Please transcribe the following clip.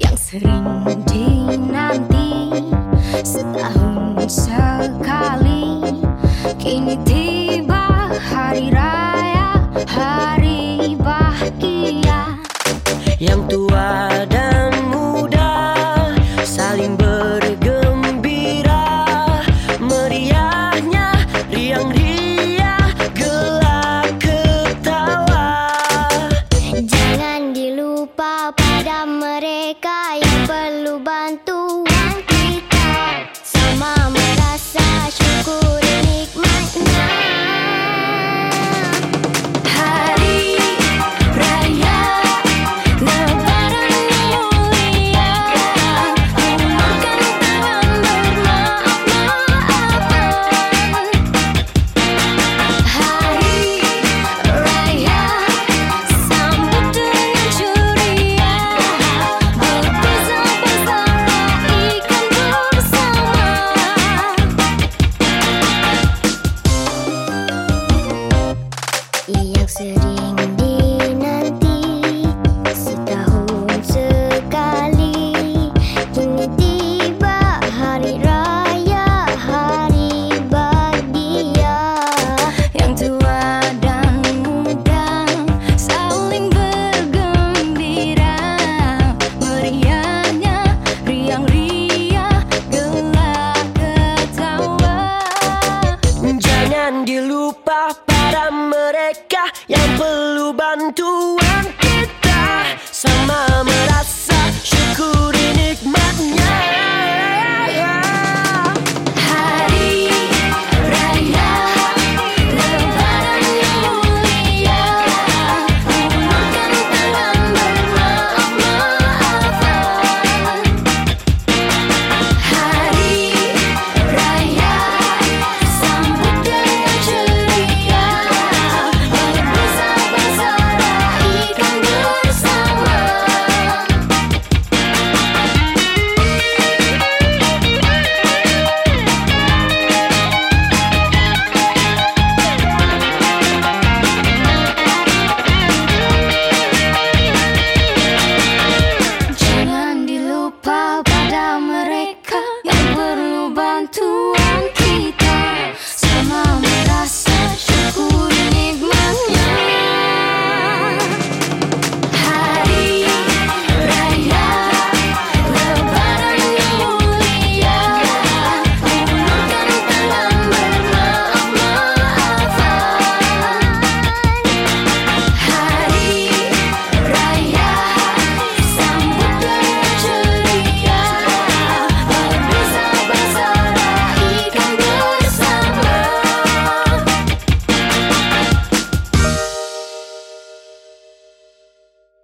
yang sering dinanti setahun sekali kini tiba hari raya hari bahagia. Yang tua dan bantu sering yang perlu bantuan